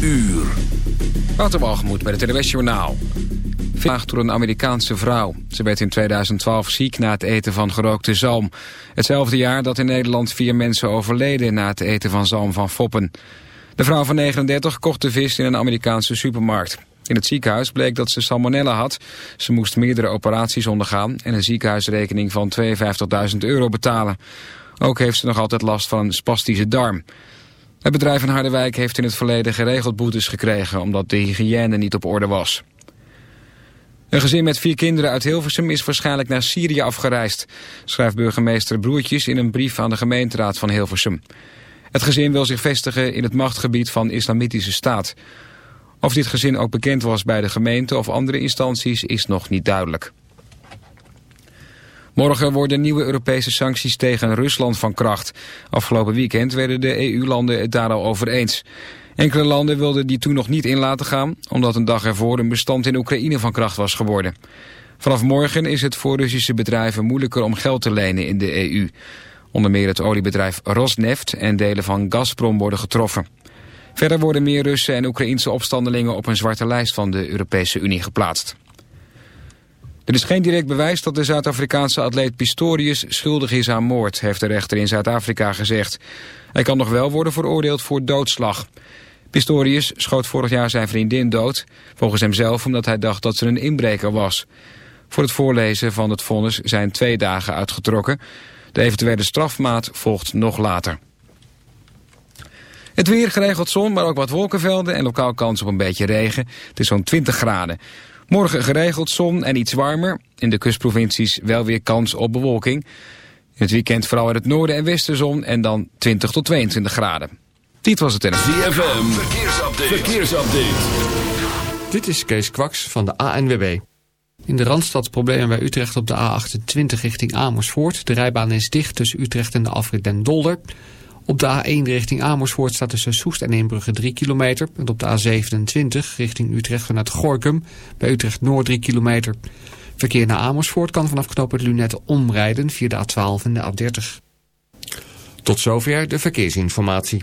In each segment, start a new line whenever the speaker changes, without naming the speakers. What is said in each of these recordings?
uur.
Waterbalgemoed bij het NWS Journaal. Vandaag door een Amerikaanse vrouw. Ze werd in 2012 ziek na het eten van gerookte zalm. Hetzelfde jaar dat in Nederland vier mensen overleden na het eten van zalm van foppen. De vrouw van 39 kocht de vis in een Amerikaanse supermarkt. In het ziekenhuis bleek dat ze salmonella had. Ze moest meerdere operaties ondergaan en een ziekenhuisrekening van 52.000 euro betalen. Ook heeft ze nog altijd last van een spastische darm. Het bedrijf in Harderwijk heeft in het verleden geregeld boetes gekregen... omdat de hygiëne niet op orde was. Een gezin met vier kinderen uit Hilversum is waarschijnlijk naar Syrië afgereisd... schrijft burgemeester Broertjes in een brief aan de gemeenteraad van Hilversum. Het gezin wil zich vestigen in het machtgebied van Islamitische Staat. Of dit gezin ook bekend was bij de gemeente of andere instanties is nog niet duidelijk. Morgen worden nieuwe Europese sancties tegen Rusland van kracht. Afgelopen weekend werden de EU-landen het daar al over eens. Enkele landen wilden die toen nog niet in laten gaan... omdat een dag ervoor een bestand in Oekraïne van kracht was geworden. Vanaf morgen is het voor Russische bedrijven moeilijker om geld te lenen in de EU. Onder meer het oliebedrijf Rosneft en delen van Gazprom worden getroffen. Verder worden meer Russen en Oekraïense opstandelingen op een zwarte lijst van de Europese Unie geplaatst. Er is geen direct bewijs dat de Zuid-Afrikaanse atleet Pistorius schuldig is aan moord, heeft de rechter in Zuid-Afrika gezegd. Hij kan nog wel worden veroordeeld voor doodslag. Pistorius schoot vorig jaar zijn vriendin dood, volgens hemzelf omdat hij dacht dat ze een inbreker was. Voor het voorlezen van het vonnis zijn twee dagen uitgetrokken. De eventuele strafmaat volgt nog later. Het weer geregeld zon, maar ook wat wolkenvelden en lokaal kans op een beetje regen. Het is zo'n 20 graden. Morgen geregeld zon en iets warmer. In de kustprovincies wel weer kans op bewolking. In het weekend vooral in het noorden en westen zon en dan 20 tot 22 graden. Dit was het NFC.
ZFM, verkeersupdate. verkeersupdate.
Dit is Kees Kwaks van de ANWB. In de Randstad problemen bij Utrecht op de A28 richting Amersfoort. De rijbaan is dicht tussen Utrecht en de afrit Den Dolder. Op de A1 richting Amersfoort staat tussen Soest en Eembrugge 3 kilometer. En op de A27 richting Utrecht vanuit Gorkum bij Utrecht Noord 3 kilometer. Verkeer naar Amersfoort kan vanaf knooppunt Lunette omrijden via de A12 en de A30. Tot zover de verkeersinformatie.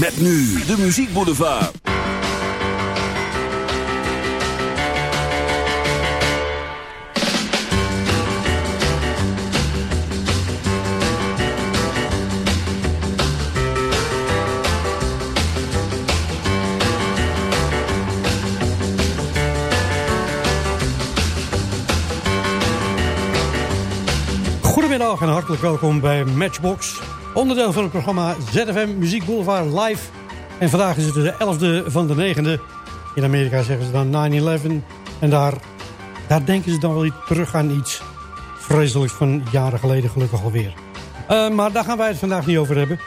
Met nu de Muziek Boulevard.
Goedemiddag en hartelijk welkom bij Matchbox. Onderdeel van het programma ZFM Muziek Boulevard Live. En vandaag is het de 11e van de 9e. In Amerika zeggen ze dan 9-11. En daar
daar denken ze dan wel terug aan iets vreselijks van jaren geleden gelukkig alweer. Uh, maar daar gaan wij het vandaag niet over hebben.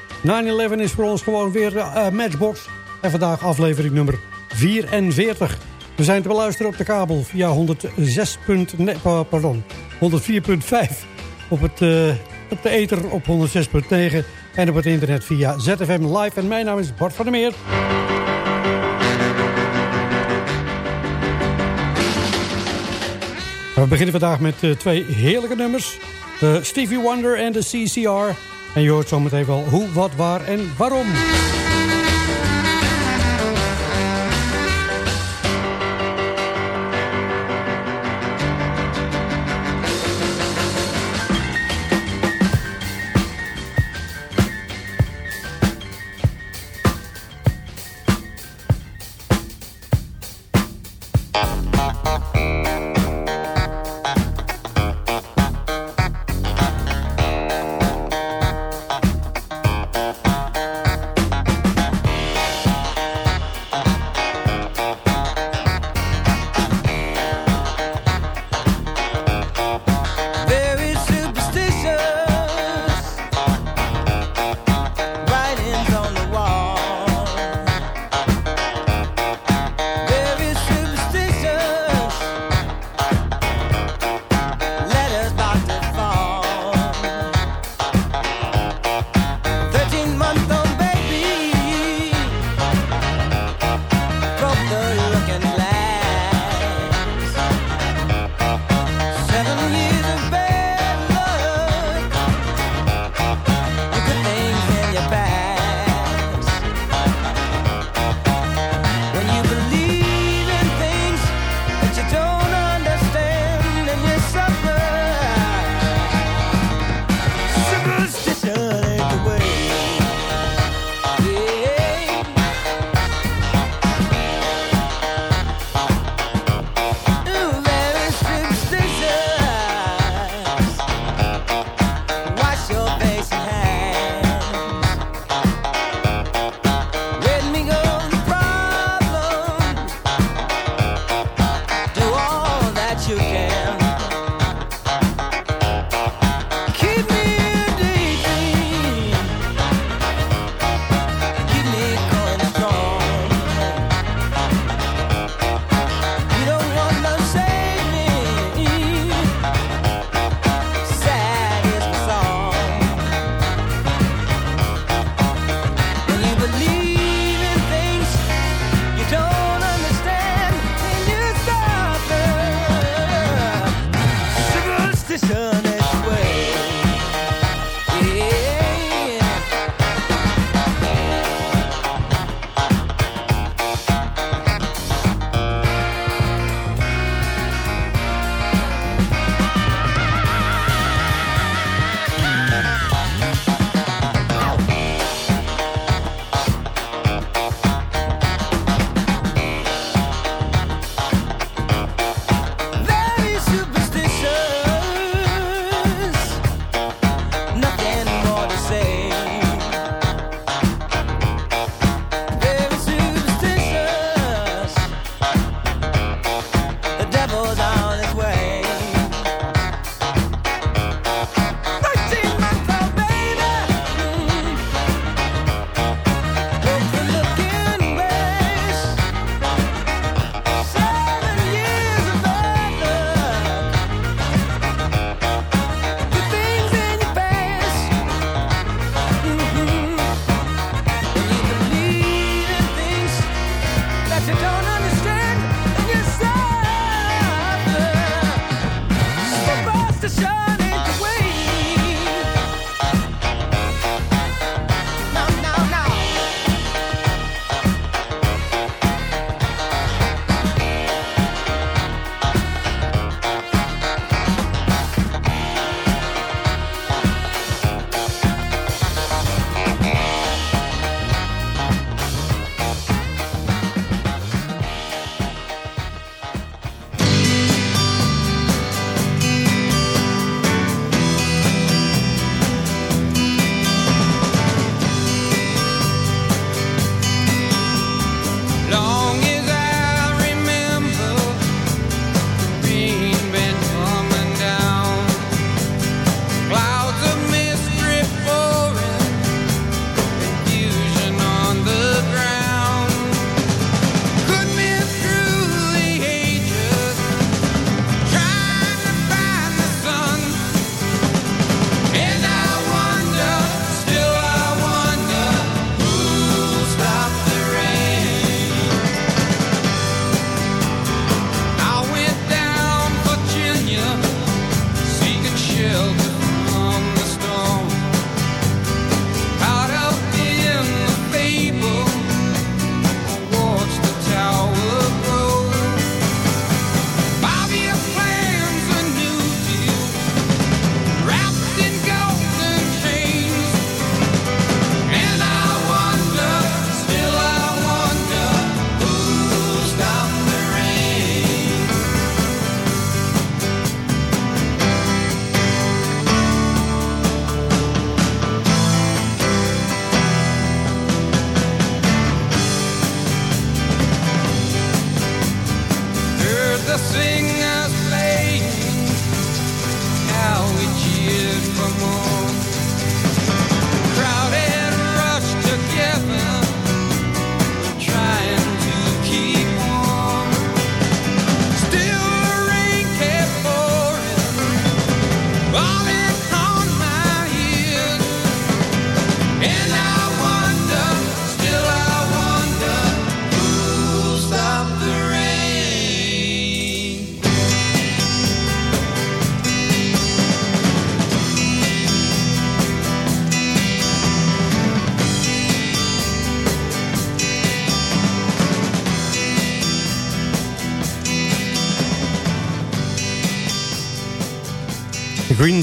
9-11 is voor ons gewoon weer uh, Matchbox. En vandaag aflevering nummer 44. We zijn te beluisteren op de kabel via 106. Nee, pardon, 104.5 op, het, uh, op de ether op 106.9 en op het internet via ZFM Live. En mijn naam is Bart van der Meer. We beginnen vandaag met uh, twee heerlijke nummers. De Stevie Wonder en de CCR. En je hoort zometeen wel hoe, wat, waar en waarom.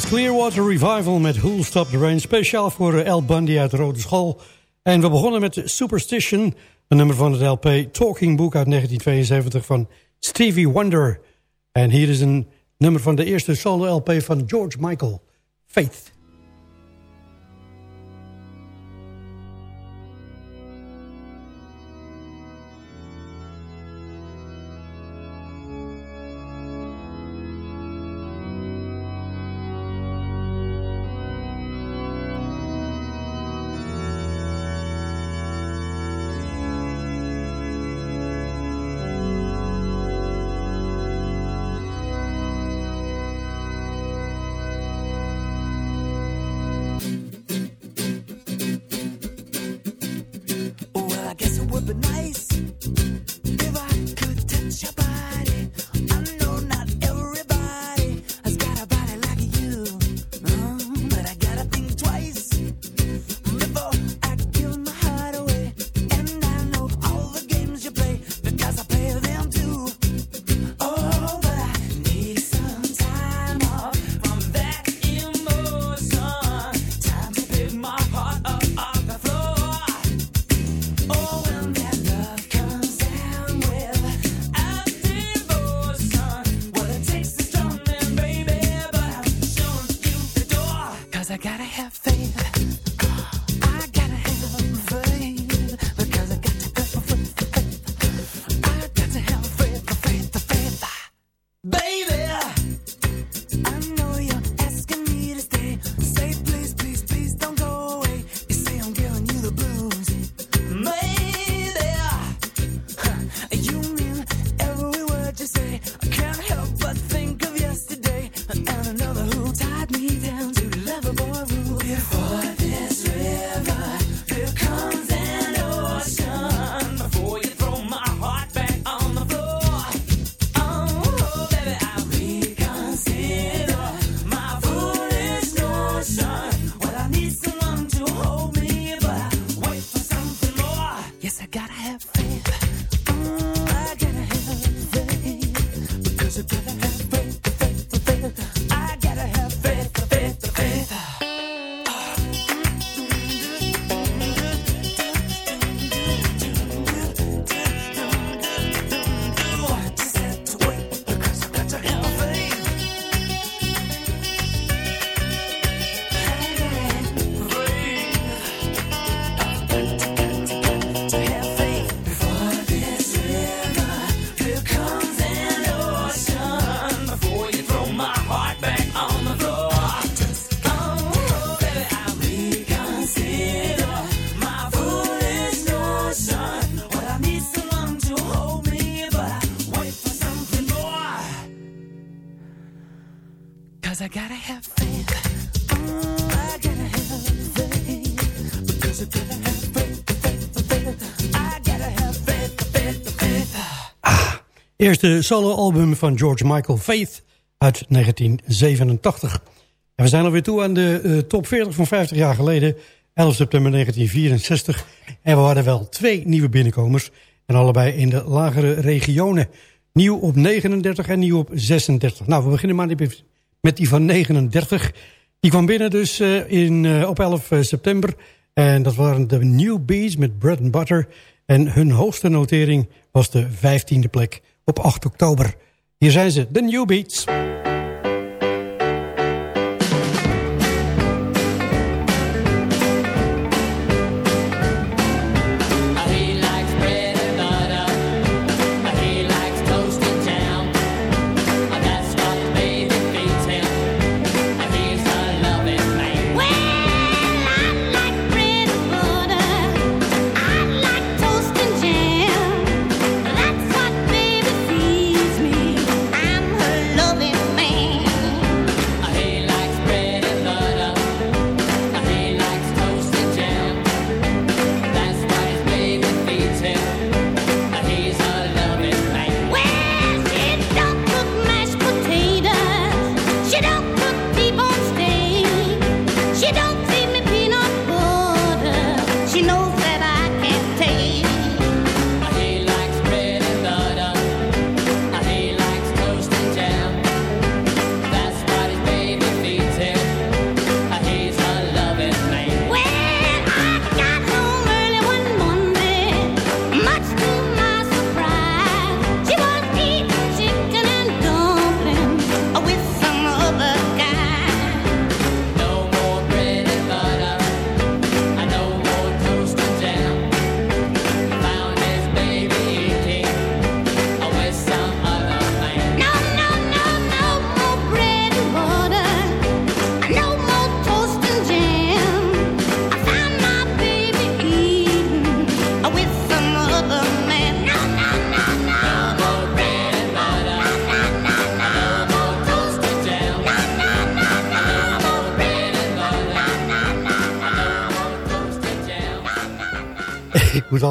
Clearwater Revival met Who'll Stop the Rain. Speciaal voor El eh, Bundy uit de Rode School. En we begonnen met Superstition. Een nummer van het LP Talking Book uit 1972 van Stevie Wonder. En hier is een nummer van de eerste solo LP van George Michael. Faith. Eerste soloalbum van George Michael Faith uit 1987. En we zijn alweer toe aan de uh, top 40 van 50 jaar geleden. 11 september 1964. En we hadden wel twee nieuwe binnenkomers. En allebei in de lagere regionen. Nieuw op 39 en nieuw op 36. Nou, we beginnen maar met die van 39. Die kwam binnen dus uh, in, uh, op 11 september. En dat waren de New Beats met Bread and Butter. En hun hoogste notering was de 15e plek op 8 oktober. Hier zijn ze, de New Beats.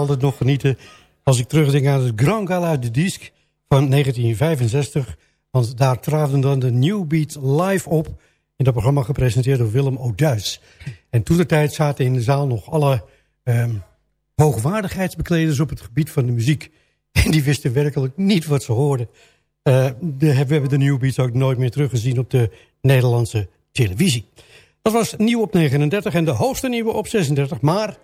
Altijd nog genieten als ik terugdenk aan het Grand Gala de Disc van 1965. Want daar traden dan de New Beat live op in dat programma gepresenteerd door Willem O'Duis. En toen de tijd zaten in de zaal nog alle um, hoogwaardigheidsbekleders op het gebied van de muziek. En die wisten werkelijk niet wat ze hoorden. Uh, de, we hebben de New Beats ook nooit meer teruggezien op de Nederlandse televisie. Dat was nieuw op 39 en de hoogste nieuwe op 36. Maar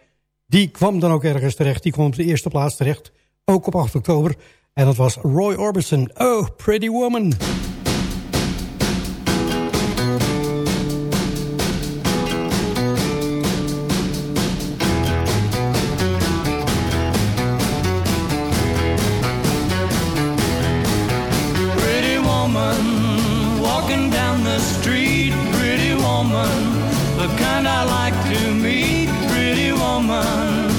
die kwam dan ook ergens terecht. Die kwam op de eerste plaats terecht. Ook op 8 oktober. En dat was Roy Orbison. Oh, Pretty Woman
woman.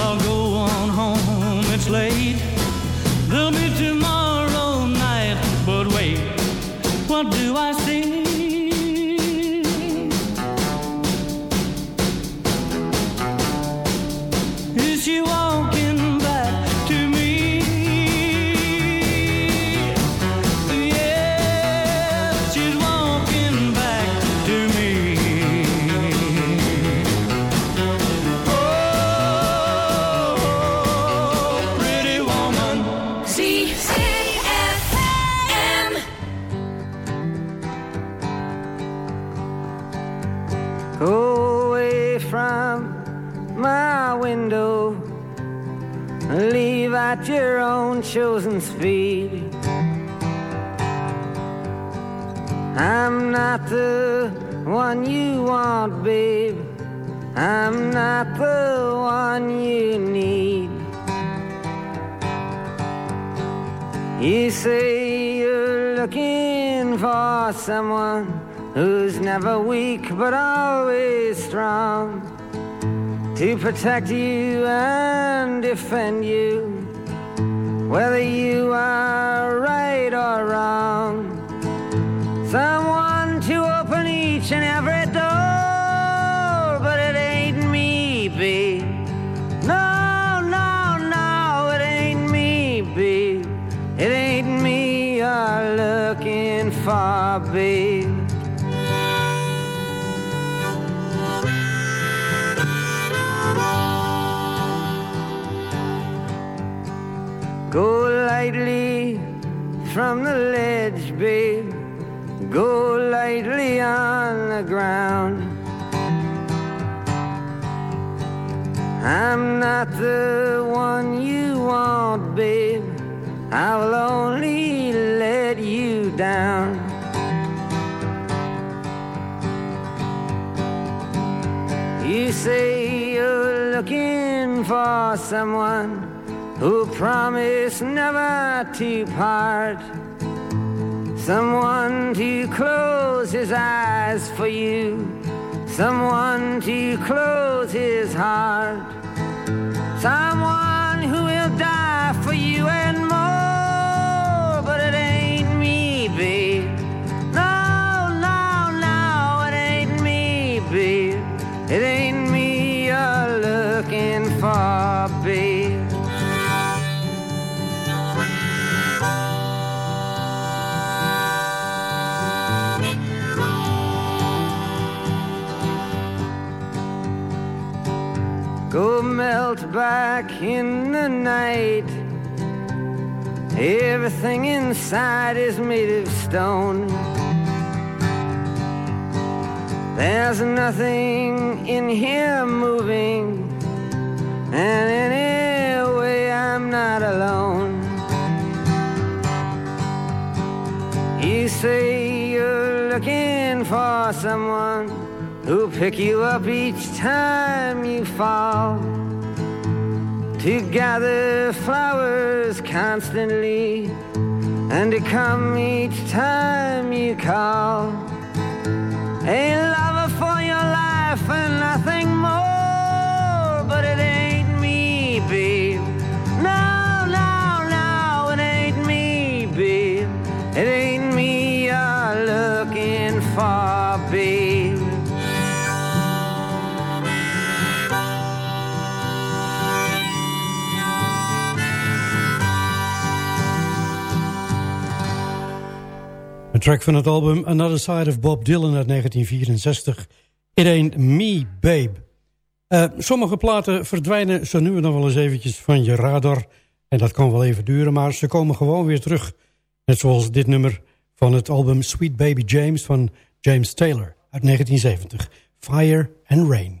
I'll go Protect you. Lightly from the ledge, babe. Go lightly on the ground. I'm not the one you want, babe.
I will only let you down. You say you're looking for someone who promised never to part. Someone to close his eyes for you. Someone to close his heart. Someone melt back in the night. Everything inside is made of stone. There's nothing in here moving, and anyway, I'm not alone. You say you're looking for someone who'll pick you up each time you fall. To gather flowers constantly, and to come each time you call. A lover for your life and nothing
Track van het album Another Side of Bob Dylan uit 1964. It Ain't Me, Babe. Eh, sommige platen verdwijnen zo nu en dan wel eens eventjes van je radar. En dat kan wel even duren, maar ze komen gewoon weer terug. Net zoals dit nummer van het album Sweet Baby James van James Taylor uit 1970. Fire and Rain.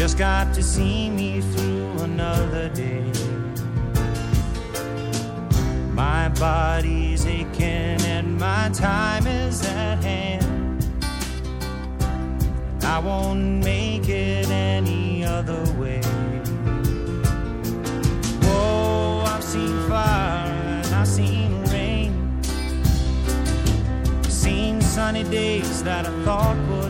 Just got to see me through another day. My body's aching and my time is at hand. I won't make it any other way. Whoa, I've seen fire and I've seen rain. Seen sunny days that I thought would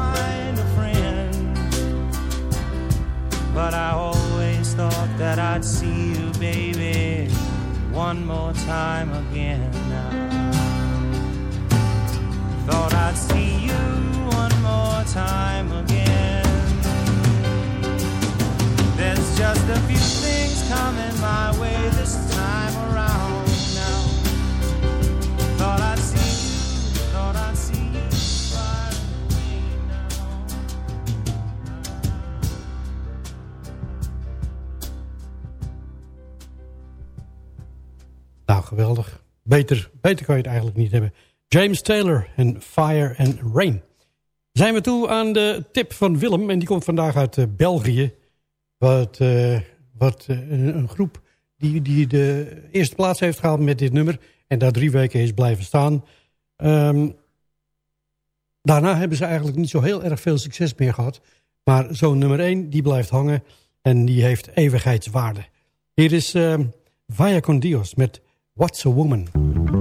But I always thought that I'd see you, baby, one more time again now.
beter, kan je het eigenlijk niet hebben. James Taylor en Fire and Rain. Zijn we toe aan de tip van Willem. En die komt vandaag uit eh, België. Wat, uh, wat eh, een groep die, die de eerste plaats heeft gehaald met dit nummer. En daar drie weken is blijven staan. Ehm, daarna hebben ze eigenlijk niet zo heel erg veel succes meer gehad. Maar zo'n nummer één, die blijft hangen. En die heeft eeuwigheidswaarde. Hier is uh, Vaya con Dios met... What's a Woman?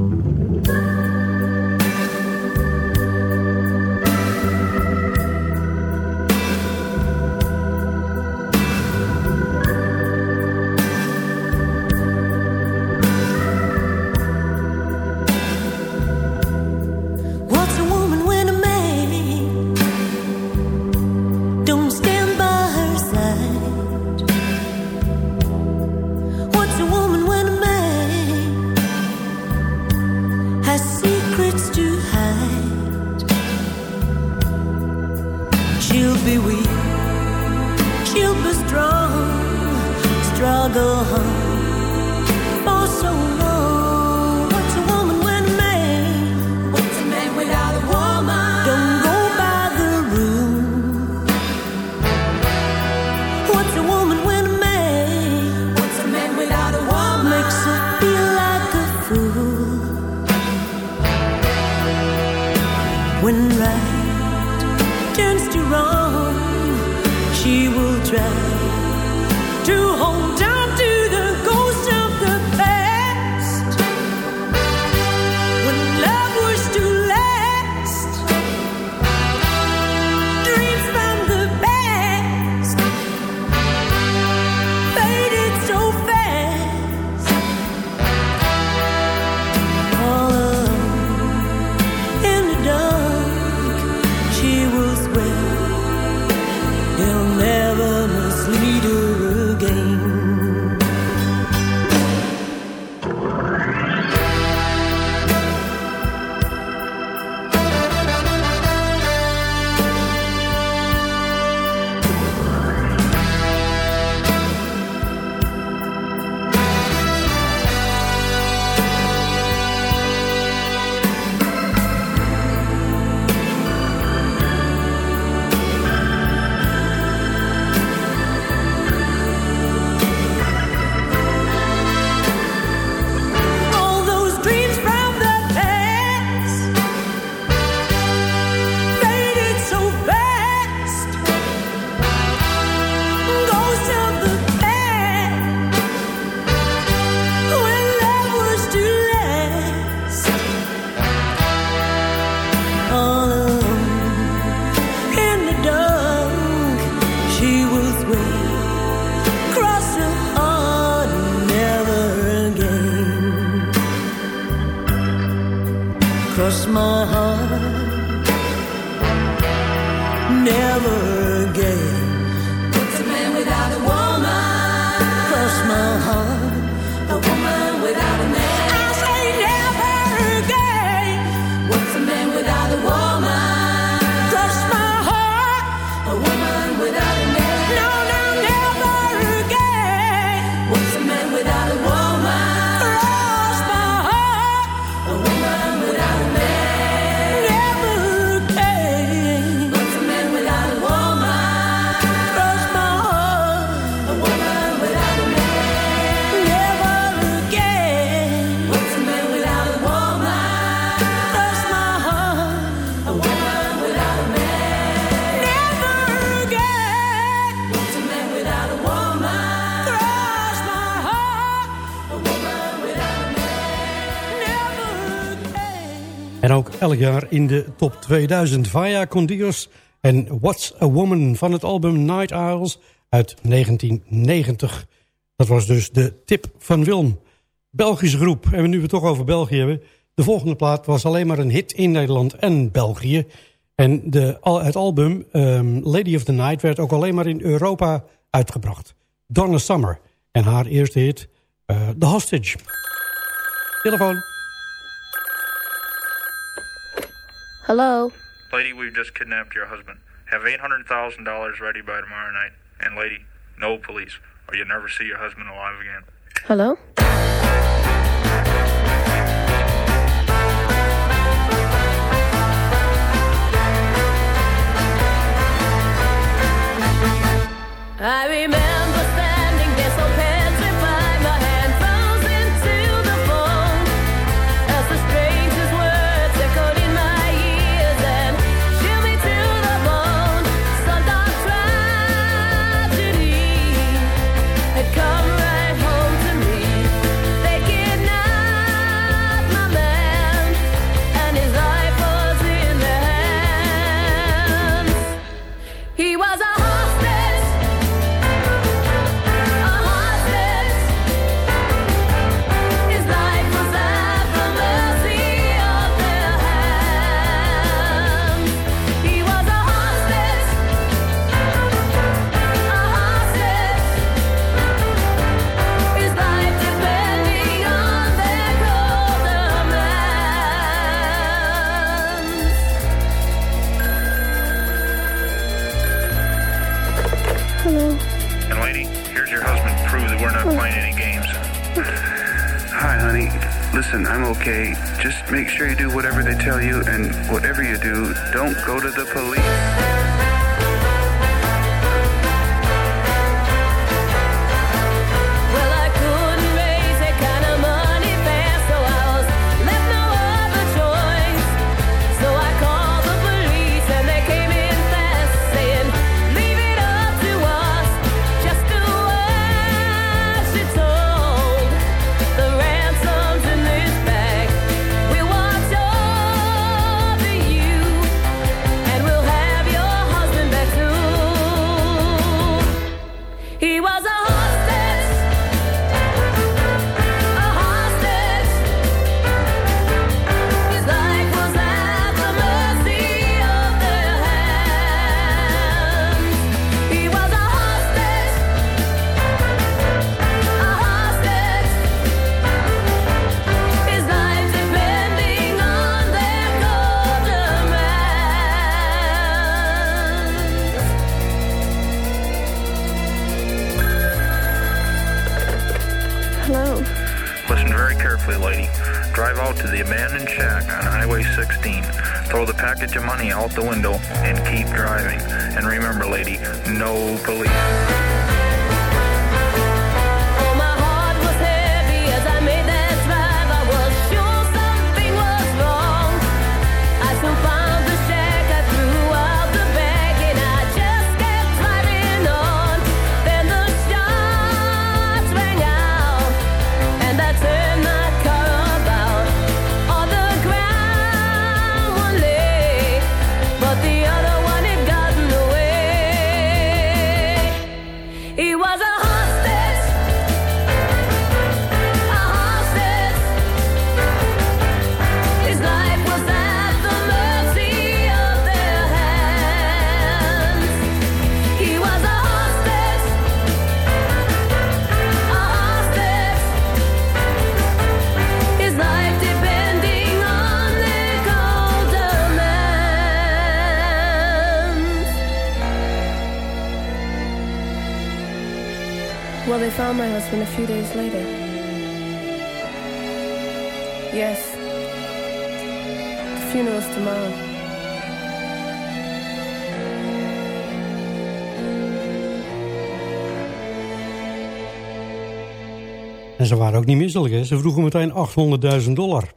Cause my heart. Never gave
En ook elk jaar in de top 2000 via Condios en What's a Woman van het album Night Owls uit 1990. Dat was dus de tip van Wilm. Belgische groep, en nu we het toch over België hebben... de volgende plaat was alleen maar een hit in Nederland en België... En de, het album um, Lady of the Night werd ook alleen maar in Europa uitgebracht. Donna Summer. En haar eerste hit, uh, The Hostage. Telefoon.
Hello?
Lady, we've just kidnapped your husband. Have $800,000 ready by tomorrow night. And lady, no police, or you'll never see your husband alive again.
Hello? I remember
don't go to the police.
Package of money out the window and keep driving. And remember, lady, no police.
My husband a few days later. Yes. The funeral's tomorrow.
En ze waren ook niet misselijk, hè? Ze vroegen meteen 800.000 dollar.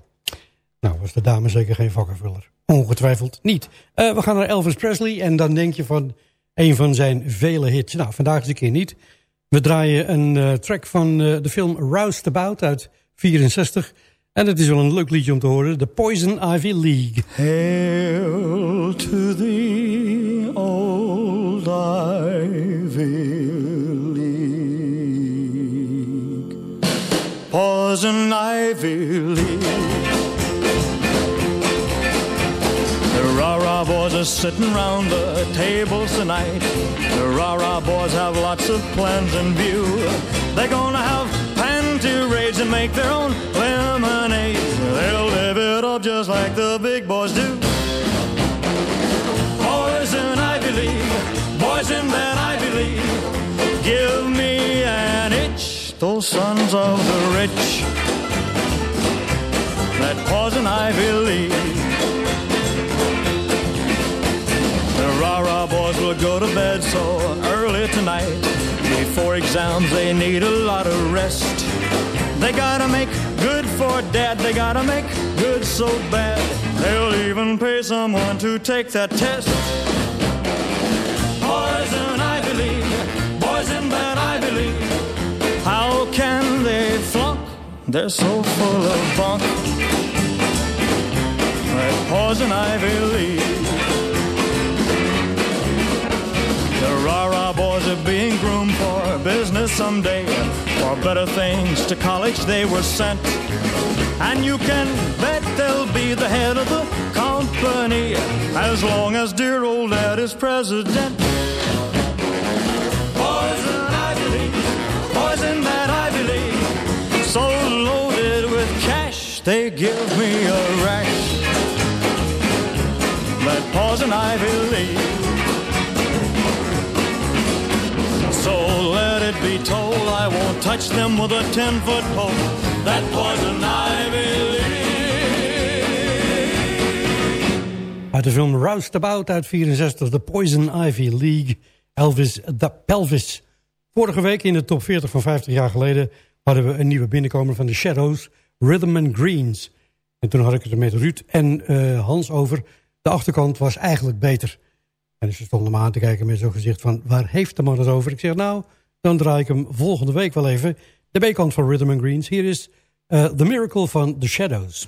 Nou, was de dame zeker geen vakkenvuller. Ongetwijfeld niet. Eh, we gaan naar Elvis Presley en dan denk je van een van zijn vele hits. Nou, vandaag is een keer niet. We draaien een eh, track van eh, de film Roused About uit 64. En het is wel een leuk liedje om te horen. The Poison Ivy League.
Hail to the old Ivy League. Poison Ivy League. Are sitting round the tables tonight. The rah-rah boys have lots of plans in view. They're gonna have panty raids and make their own lemonade. They'll live it up just like the big boys do. Boys in Ivy League, boys in that Ivy League. Give me an itch, those sons of the rich. That poison Ivy League. Go to bed so early tonight. Before exams, they need a lot of rest. They gotta make good for dad. They gotta make good so bad. They'll even pay someone to take that test. In Ivy League, boys that Ivy League. How can they flunk? They're so full of bunk. Poison Ivy League. The rah-rah boys are being groomed for business someday. For better things to college they were sent. And you can bet they'll be the head of the company as long as dear old dad is president. Boys in Ivy boys in that Ivy League, so loaded with cash they give me a rash. That poison Ivy League. Let it be told I won't touch them with a ten foot pole. That poison Ivy
Uit de film Roustabout uit 64, The Poison Ivy League, Elvis the Pelvis. Vorige week in de top 40 van 50 jaar geleden hadden we een nieuwe binnenkomer van The Shadows, Rhythm and Greens. En toen had ik het er met Ruud en eh, Hans over. De achterkant was eigenlijk beter. En ze stonden me aan te kijken met zo'n gezicht van... waar heeft de man het over? Ik zeg, nou, dan draai ik hem volgende week wel even. De B-kant van Rhythm and Greens. Hier is eh, The Miracle van The Shadows.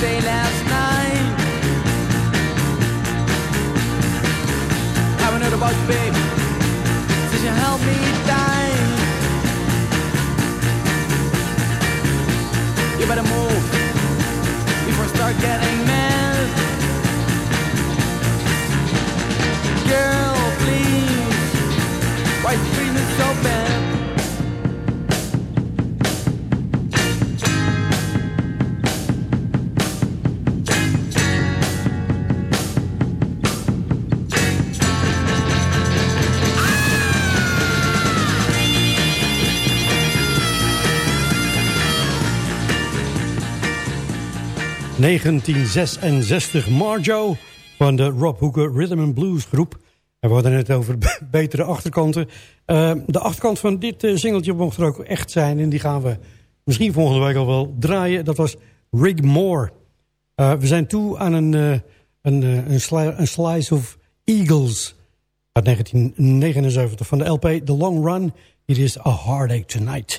say
...1966 Marjo van de Rob Hooker Rhythm and Blues groep. En we hadden het over betere achterkanten. Eh, de achterkant van dit eh, singeltje mocht er ook echt zijn... en die gaan we misschien volgende week al wel draaien. Dat was Rig Moore. Eh, we zijn toe aan een, een, een, sli- een Slice of Eagles... uit 1979 van de LP The Long Run. Hier is A Heartache Tonight.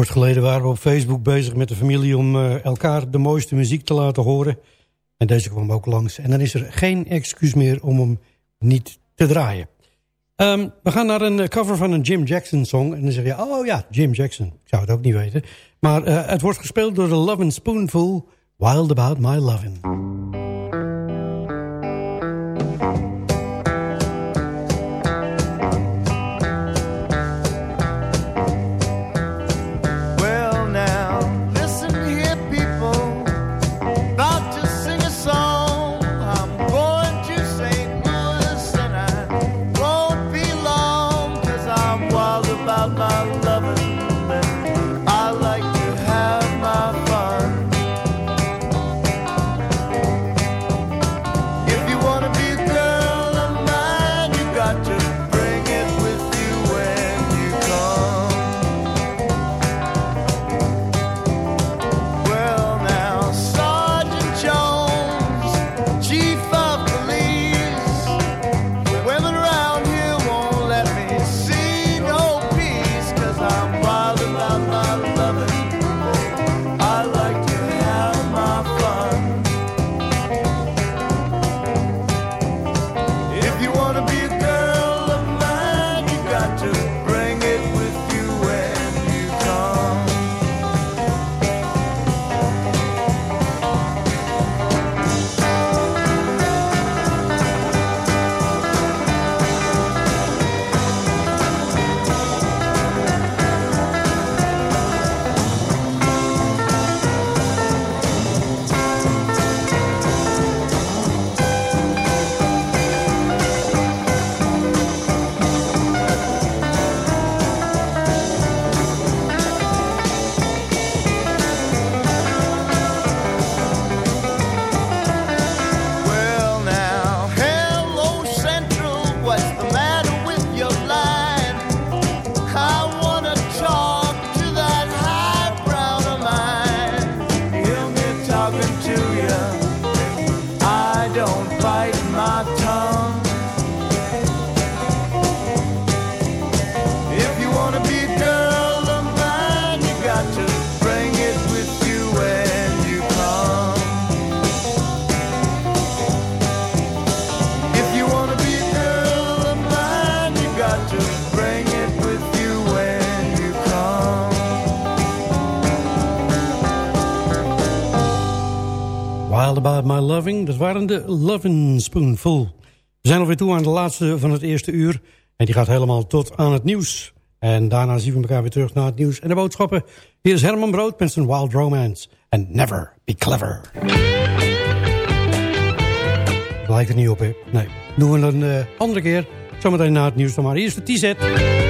Kort geleden waren we op Facebook bezig met de familie om eh, elkaar de mooiste muziek te laten horen. En deze kwam ook langs. En dan is er geen excuus meer om hem niet te draaien. Ehm, we gaan naar een eh, cover van een Jim Jackson song. En dan zeg je, oh ja, Jim Jackson. Ik zou het ook niet weten. Maar eh, het wordt gespeeld door de Lovin' Spoonful. Wild About My Lovin'. Dat waren de Loving Spoonful. We zijn alweer toe aan de laatste van het eerste uur. En die gaat helemaal tot aan het nieuws. En daarna zien we elkaar weer terug naar het nieuws en de boodschappen. Hier is Herman Brood met zijn Wild Romance. And never be clever. Lijkt er niet op, hè? Nee. Doen we een eh, andere keer. Zometeen na het nieuws dan maar. Hier is de
T-set.